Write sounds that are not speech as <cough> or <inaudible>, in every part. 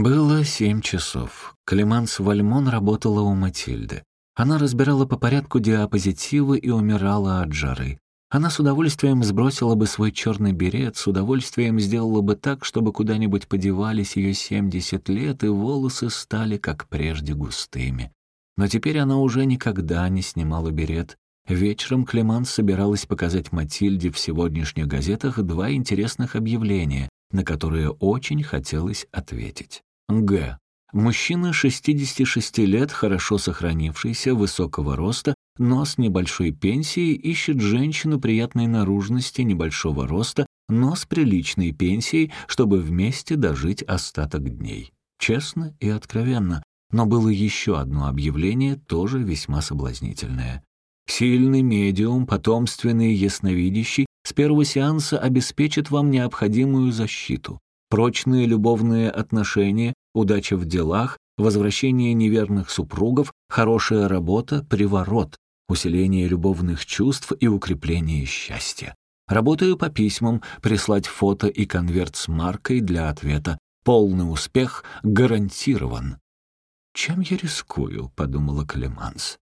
Было семь часов. Клеманс Вальмон работала у Матильды. Она разбирала по порядку диапозитивы и умирала от жары. Она с удовольствием сбросила бы свой черный берет, с удовольствием сделала бы так, чтобы куда-нибудь подевались ее семьдесят лет, и волосы стали, как прежде, густыми. Но теперь она уже никогда не снимала берет. Вечером Клеманс собиралась показать Матильде в сегодняшних газетах два интересных объявления, на которые очень хотелось ответить. Г. Мужчина 66 лет, хорошо сохранившийся, высокого роста, но с небольшой пенсией ищет женщину приятной наружности, небольшого роста, но с приличной пенсией, чтобы вместе дожить остаток дней. Честно и откровенно. Но было еще одно объявление, тоже весьма соблазнительное. Сильный медиум, потомственный ясновидящий, с первого сеанса обеспечит вам необходимую защиту. Прочные любовные отношения, удача в делах, возвращение неверных супругов, хорошая работа, приворот, усиление любовных чувств и укрепление счастья. Работаю по письмам, прислать фото и конверт с маркой для ответа. Полный успех гарантирован. «Чем я рискую?» — подумала Клеманс.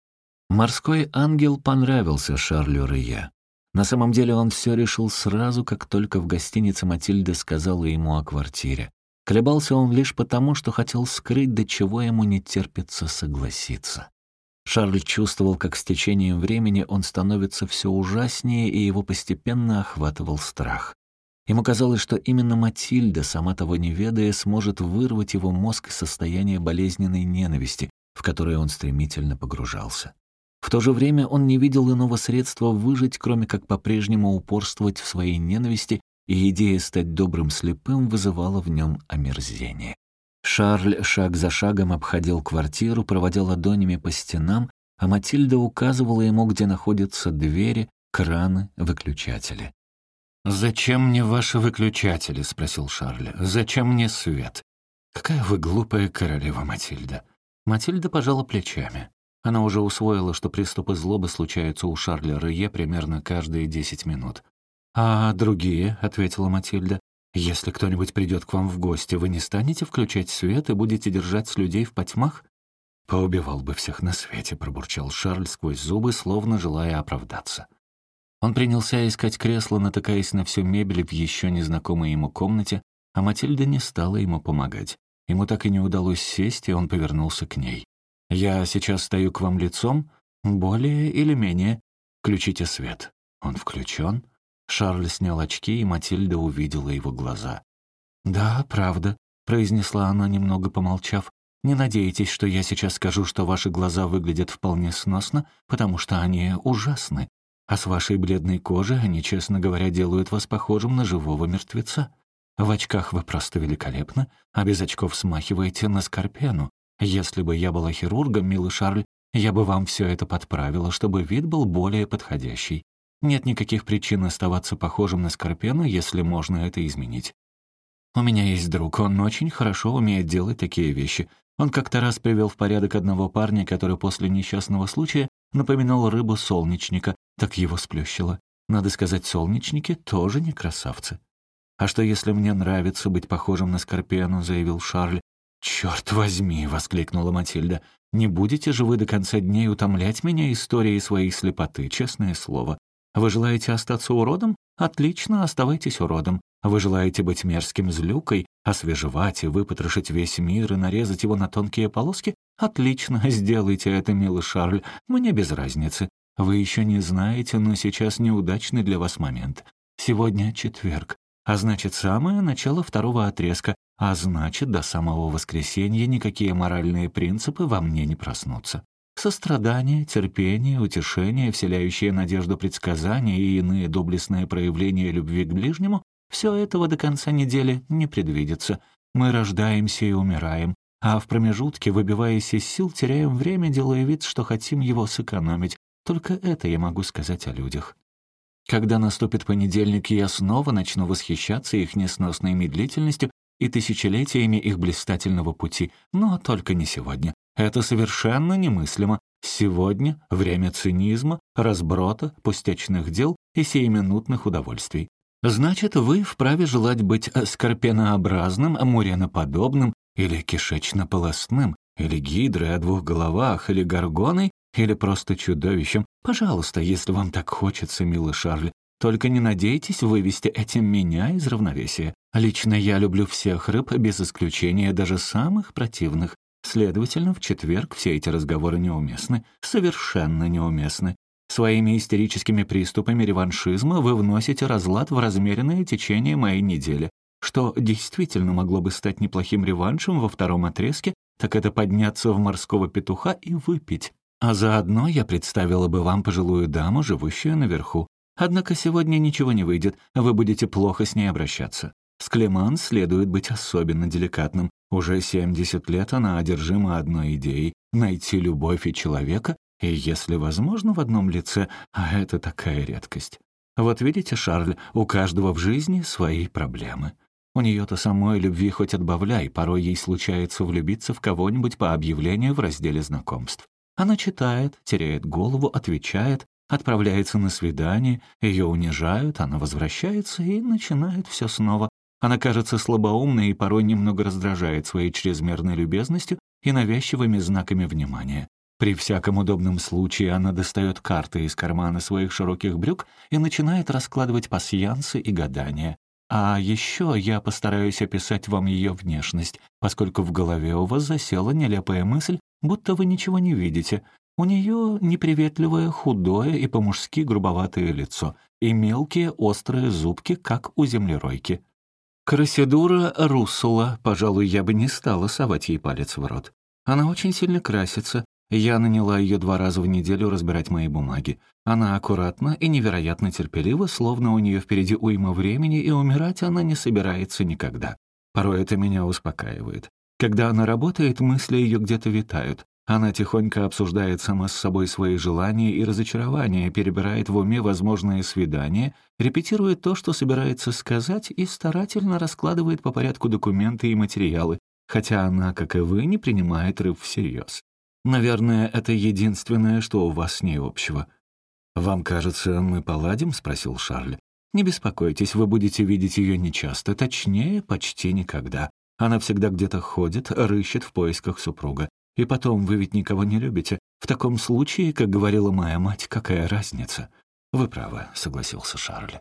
Морской ангел понравился Шарлю Рые. На самом деле он все решил сразу, как только в гостинице Матильда сказала ему о квартире. Колебался он лишь потому, что хотел скрыть, до чего ему не терпится согласиться. Шарль чувствовал, как с течением времени он становится все ужаснее, и его постепенно охватывал страх. Ему казалось, что именно Матильда, сама того не ведая, сможет вырвать его мозг из состояния болезненной ненависти, в которое он стремительно погружался. В то же время он не видел иного средства выжить, кроме как по-прежнему упорствовать в своей ненависти, и идея стать добрым слепым вызывала в нем омерзение. Шарль шаг за шагом обходил квартиру, проводя ладонями по стенам, а Матильда указывала ему, где находятся двери, краны, выключатели. «Зачем мне ваши выключатели?» — спросил Шарль. «Зачем мне свет?» «Какая вы глупая королева, Матильда!» Матильда пожала плечами. Она уже усвоила, что приступы злобы случаются у Шарля Рые примерно каждые десять минут. «А другие?» — ответила Матильда. «Если кто-нибудь придет к вам в гости, вы не станете включать свет и будете держать с людей в потьмах?» «Поубивал бы всех на свете», — пробурчал Шарль сквозь зубы, словно желая оправдаться. Он принялся искать кресло, натыкаясь на всю мебель в еще незнакомой ему комнате, а Матильда не стала ему помогать. Ему так и не удалось сесть, и он повернулся к ней. «Я сейчас стою к вам лицом, более или менее. Включите свет». Он включен. Шарль снял очки, и Матильда увидела его глаза. «Да, правда», — произнесла она, немного помолчав. «Не надейтесь, что я сейчас скажу, что ваши глаза выглядят вполне сносно, потому что они ужасны. А с вашей бледной кожей они, честно говоря, делают вас похожим на живого мертвеца. В очках вы просто великолепны, а без очков смахиваете на скорпену. Если бы я была хирургом, милый Шарль, я бы вам все это подправила, чтобы вид был более подходящий. Нет никаких причин оставаться похожим на Скорпену, если можно это изменить. У меня есть друг, он очень хорошо умеет делать такие вещи. Он как-то раз привел в порядок одного парня, который после несчастного случая напоминал рыбу солнечника, так его сплющило. Надо сказать, солнечники тоже не красавцы. «А что, если мне нравится быть похожим на Скорпену?» — заявил Шарль. «Черт возьми!» — воскликнула Матильда. «Не будете же вы до конца дней утомлять меня историей своей слепоты, честное слово. Вы желаете остаться уродом? Отлично, оставайтесь уродом. Вы желаете быть мерзким злюкой, освежевать и выпотрошить весь мир и нарезать его на тонкие полоски? Отлично, <laughs> сделайте это, милый Шарль, мне без разницы. Вы еще не знаете, но сейчас неудачный для вас момент. Сегодня четверг, а значит, самое начало второго отрезка, а значит, до самого воскресенья никакие моральные принципы во мне не проснутся. Сострадание, терпение, утешение, вселяющее надежду предсказания и иные доблестные проявления любви к ближнему — все этого до конца недели не предвидится. Мы рождаемся и умираем, а в промежутке, выбиваясь из сил, теряем время, делая вид, что хотим его сэкономить. Только это я могу сказать о людях. Когда наступит понедельник, я снова начну восхищаться их несносной медлительностью и тысячелетиями их блистательного пути, но только не сегодня. Это совершенно немыслимо. Сегодня время цинизма, разброта, пустячных дел и сиюминутных удовольствий. Значит, вы вправе желать быть скорпенообразным, муреноподобным или кишечно-полостным, или гидрой о двух головах, или горгоной, или просто чудовищем. Пожалуйста, если вам так хочется, милый Шарль, только не надейтесь вывести этим меня из равновесия. Лично я люблю всех рыб, без исключения даже самых противных. Следовательно, в четверг все эти разговоры неуместны, совершенно неуместны. Своими истерическими приступами реваншизма вы вносите разлад в размеренное течение моей недели. Что действительно могло бы стать неплохим реваншем во втором отрезке, так это подняться в морского петуха и выпить. А заодно я представила бы вам пожилую даму, живущую наверху. Однако сегодня ничего не выйдет, вы будете плохо с ней обращаться. С Клеман следует быть особенно деликатным. Уже 70 лет она одержима одной идеей — найти любовь и человека, и, если возможно, в одном лице, а это такая редкость. Вот видите, Шарль, у каждого в жизни свои проблемы. У нее-то самой любви хоть отбавляй, порой ей случается влюбиться в кого-нибудь по объявлению в разделе знакомств. Она читает, теряет голову, отвечает, отправляется на свидание, ее унижают, она возвращается и начинает все снова. Она кажется слабоумной и порой немного раздражает своей чрезмерной любезностью и навязчивыми знаками внимания. При всяком удобном случае она достает карты из кармана своих широких брюк и начинает раскладывать пасьянсы и гадания. А еще я постараюсь описать вам ее внешность, поскольку в голове у вас засела нелепая мысль, будто вы ничего не видите. У нее неприветливое, худое и по-мужски грубоватое лицо и мелкие острые зубки, как у землеройки. Красидура Руссула, пожалуй, я бы не стала совать ей палец в рот. Она очень сильно красится, я наняла ее два раза в неделю разбирать мои бумаги. Она аккуратна и невероятно терпелива, словно у нее впереди уйма времени, и умирать она не собирается никогда. Порой это меня успокаивает. Когда она работает, мысли ее где-то витают. Она тихонько обсуждает сама с собой свои желания и разочарования, перебирает в уме возможные свидания, репетирует то, что собирается сказать, и старательно раскладывает по порядку документы и материалы, хотя она, как и вы, не принимает рыб всерьез. Наверное, это единственное, что у вас с ней общего». «Вам кажется, мы поладим?» — спросил Шарль. «Не беспокойтесь, вы будете видеть ее нечасто, точнее, почти никогда. Она всегда где-то ходит, рыщет в поисках супруга. И потом, вы ведь никого не любите. В таком случае, как говорила моя мать, какая разница?» «Вы правы», — согласился Шарль.